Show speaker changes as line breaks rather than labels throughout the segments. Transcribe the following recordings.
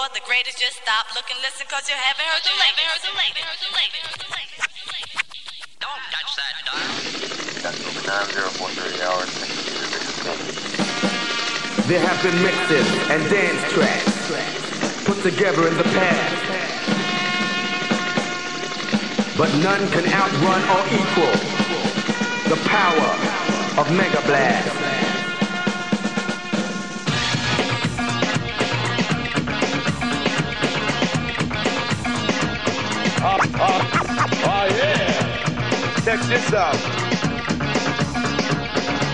DJs you're the greatest, just stop, look, and listen, cause you haven't heard the latest.
Don't touch that dial.
There have been mixes and dance tracks put together in the past. But none can outrun or equal the power of
Megablast. Check this out.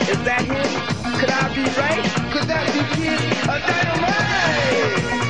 Is that him? Could I be right? Could that be Kid a Dynamite?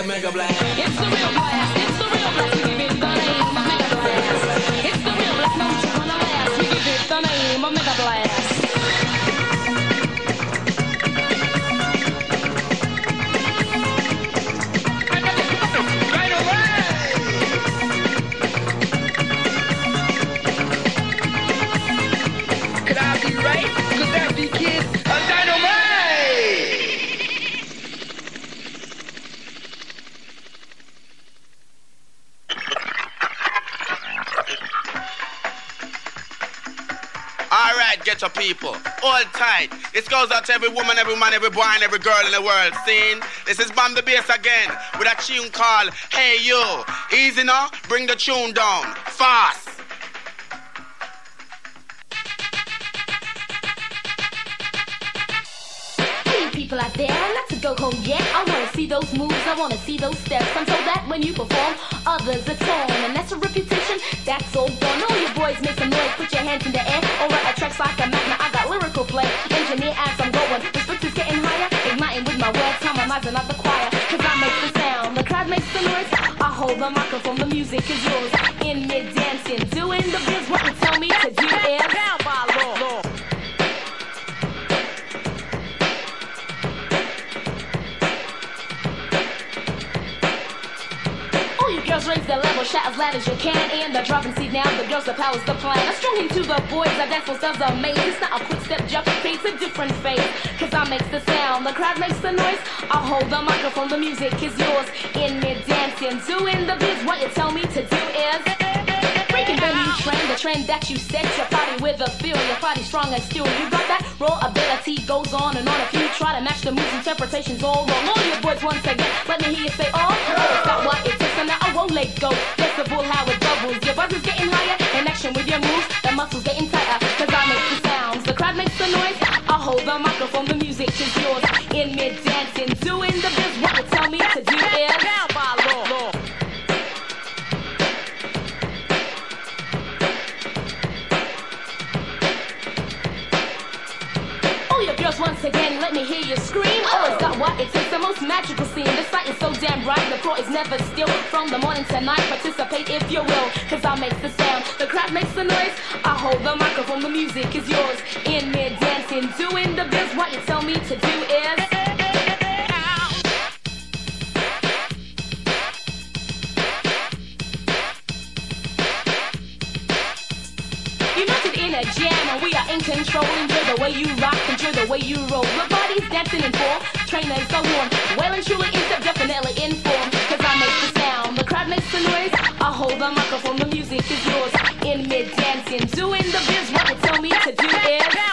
A Megablast.
All right, get your people. Hold tight. This goes out to every woman, every man, every boy, and every girl in the world. Seen? This is Bomb the Bass again with a tune called Hey You. Easy now, bring the tune down. Fast.
Yeah. I wanna see those moves, I wanna see those steps. I'm told that when you perform, others atone. And that's a reputation, that's all gone. All you boys make some noise, put your hands in the air. Alright, I tracks like a magnet, I got lyrical play. Engineer as I'm going, the split is getting higher. Igniting with my words, harmonizing up the choir. Cause I make the sound, the crowd makes the noise. I hold the microphone, the music is yours. In mid dancing, doing the biz, what you tell me to do is. Down by law. Girls raise the level, shout as loud as you can. And the driving seat now, the girls, the power's the plan. I'm strong into the boys, I dance styles amazing. It's not a quick step jump, it's a different phase. Cause I make the sound, the crowd makes the noise. I hold the microphone, the music is yours. In mid dancing, doing the biz, what you tell me to do is. Breaking trend the trend that you set your body with a feel. Your body strong and still. You got that raw ability, goes on and on. If you try to match the moves, interpretations all wrong. All your boys once again, let me hear you say, oh, what it takes, and now I won't let go. Decibel, how it doubles. Your buzz is getting higher, in action with your moves, the muscles getting tighter. Cause I make the sounds, the crowd makes the noise. I hold the microphone, the music is yours. In mid dancing, doing the biz, what you tell me to do is. Once again, let me hear you scream. Oh, is that what it takes? The most magical scene. The sight is so damn bright, the floor is never still. From the morning to night, participate if you will. Cause I make the sound, the crowd makes the noise. I hold the microphone, the music is yours. In mid dancing, doing the biz, what you tell me to do is. Control. Enjoy the way you rock, enjoy the way you roll. Your body's dancing in full, trainers go on. Well and truly in definitely in form. Cause I make the sound, the crowd makes the noise. I hold the microphone, the music is yours. In mid dancing, doing the biz, what you tell me to do is.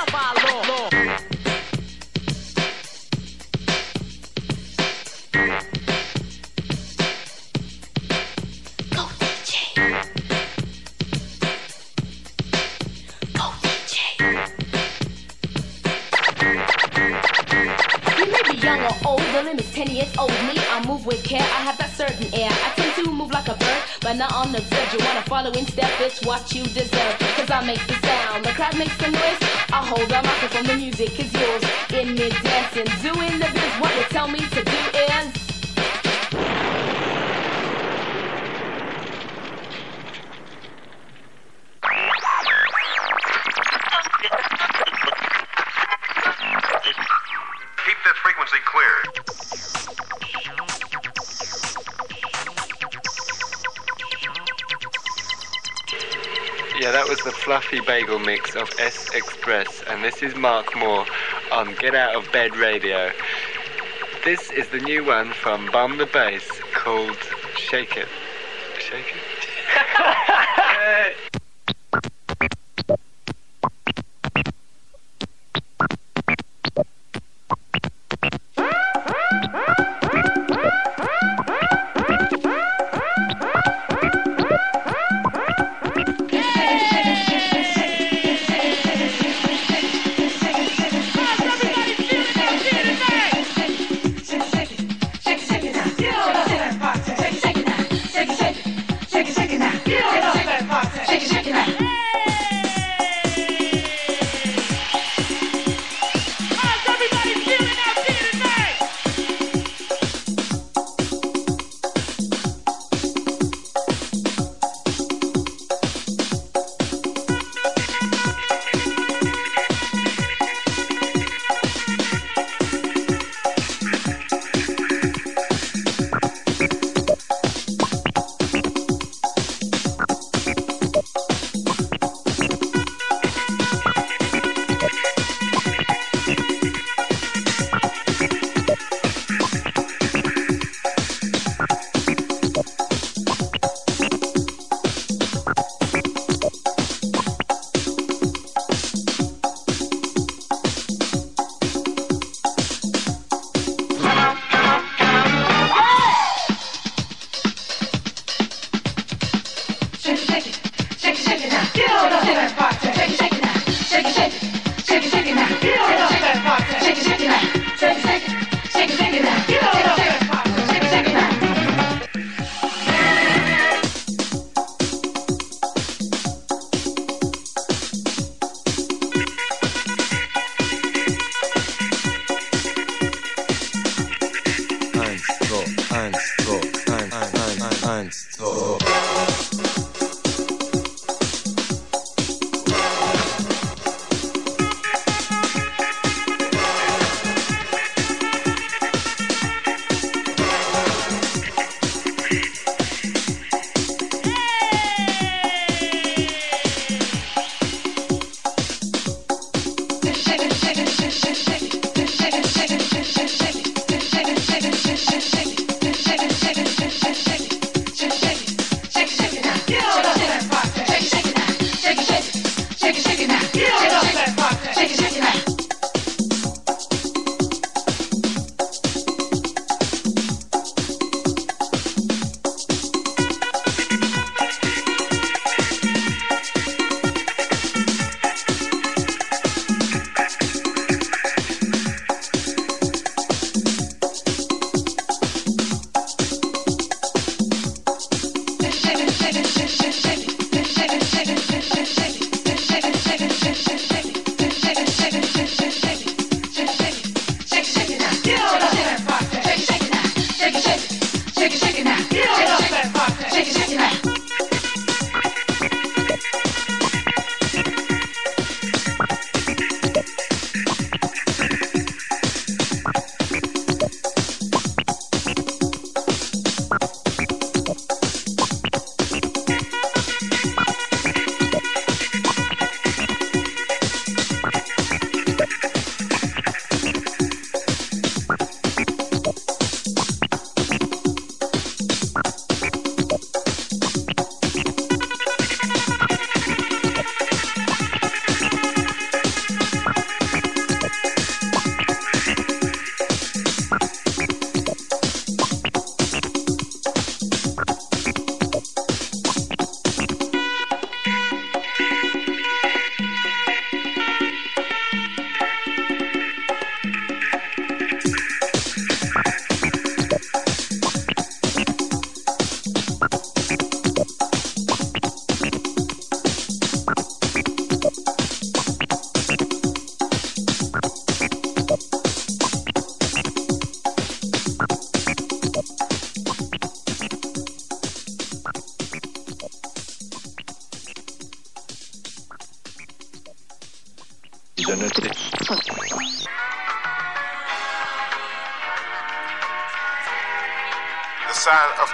Or old, the limit's 10 years old. Me, I move with care, I have that certain air. I tend to move like a bird, but not on the verge. You wanna follow in step, it's what you deserve. Cause I make the sound, the crowd makes the noise. I hold the microphone, the music is yours. In mid dancing, doing the biz, what you tell me to do is.
Yeah, that was the fluffy bagel mix of S'Express, and this is Mark Moore on Get Out of Bed Radio. This is the new one from Bomb the Bass called Shake It. Shake It?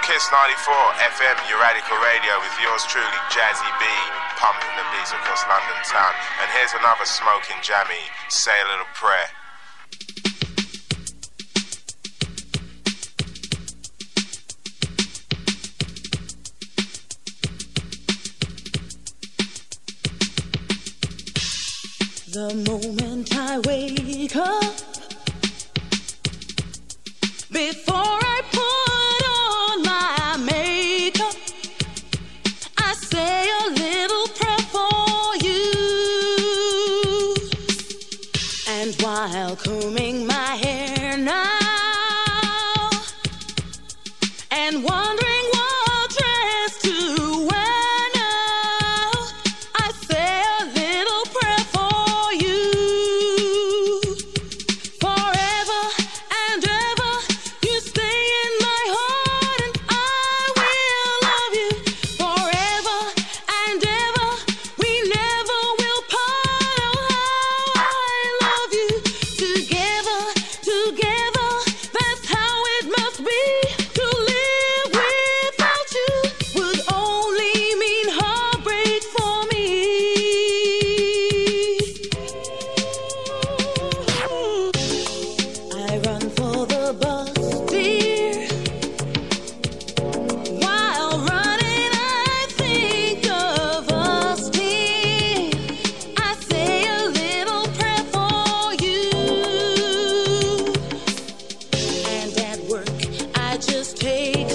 Kiss 94 FM Uradical Radio with yours truly, Jazzie B, pumping the beats across London town. And here's another smoking jammy, say a little prayer.
The moment I wake up, before I just take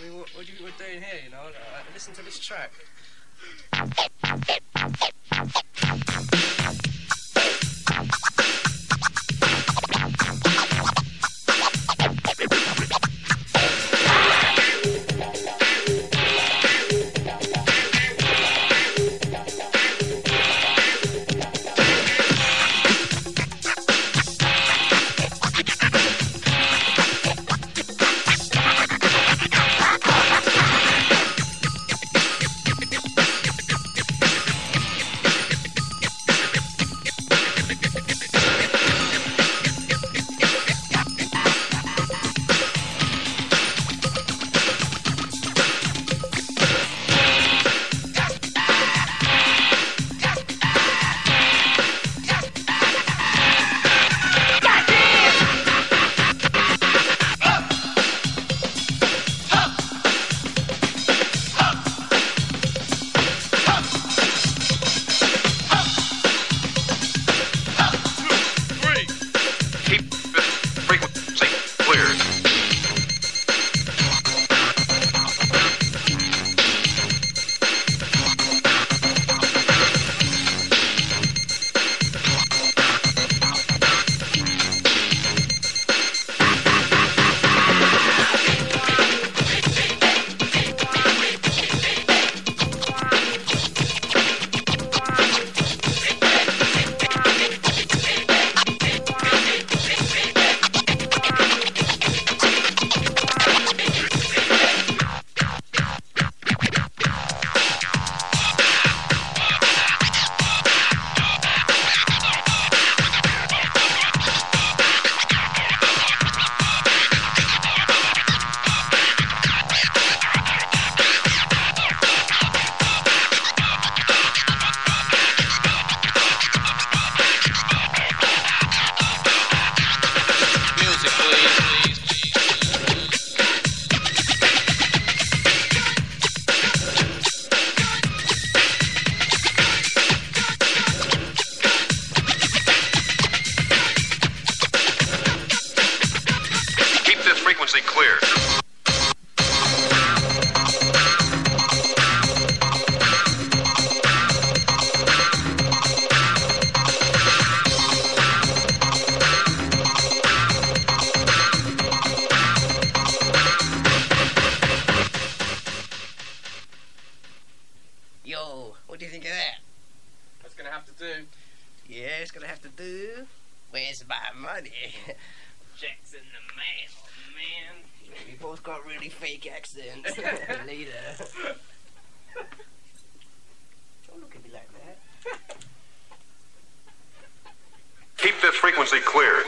I
mean, what, what you we're doing here? You know, listen to this track. Money?
Checks in the mail, man.
we both got really fake accents. Later. Don't look at me like that.
Keep this frequency clear.